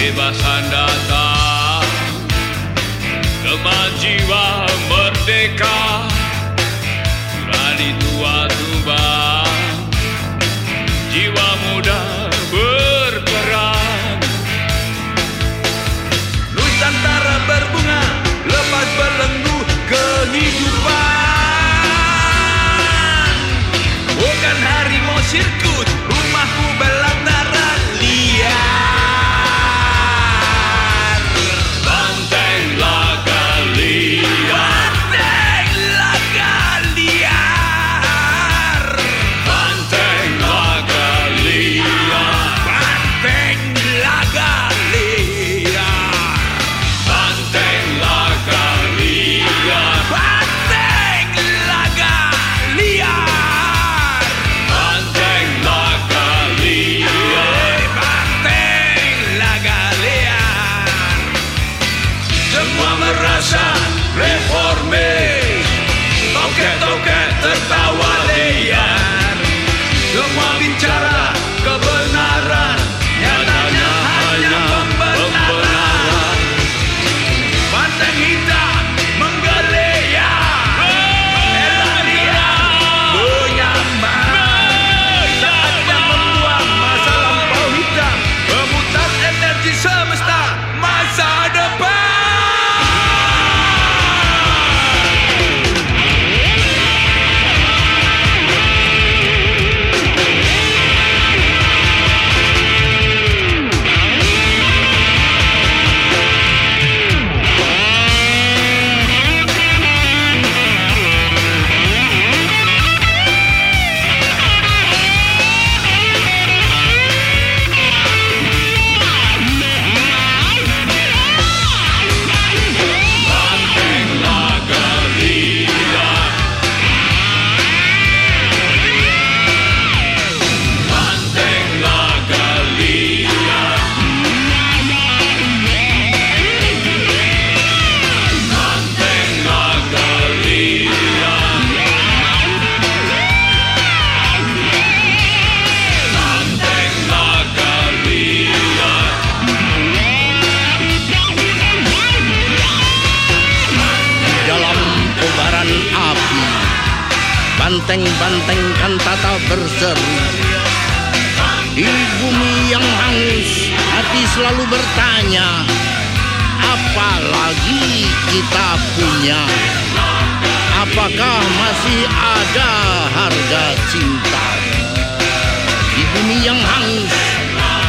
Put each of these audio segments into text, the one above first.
kebebasan datang. Teman jiwa merdeka. Berani tua tuba Banteng-banteng kantata berseru. Di bumi yang hangus Hati selalu bertanya Apa lagi kita punya? Apakah masih ada harga cinta? Di bumi yang hangus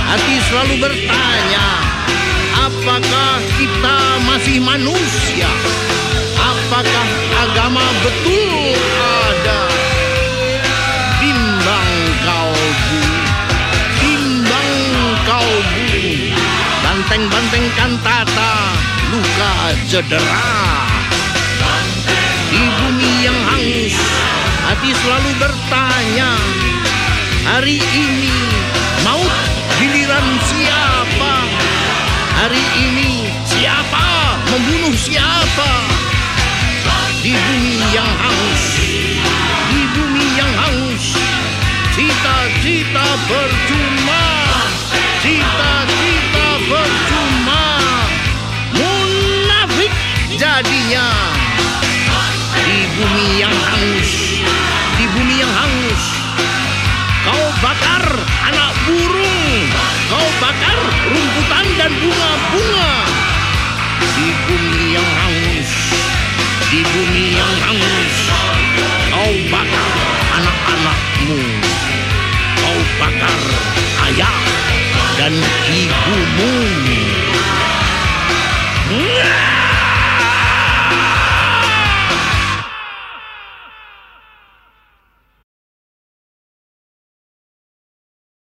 Hati selalu bertanya Apakah kantata luka cedera. Di bumi yang hangus hati selalu bertanya Hari ini maut giliran siapa? Hari ini siapa? Membunuh siapa? Di bumi yang hangus Di bumi yang hangus Cita-cita percuma. Cita-cita percuma. jadinya di bumi yang hangus, di bumi yang hangus. Kau bakar anak burung, kau bakar rumputan dan bunga-bunga di bumi yang hangus, di bumi yang hangus. Kau bakar anak-anakmu, kau bakar ayah dan ibumu.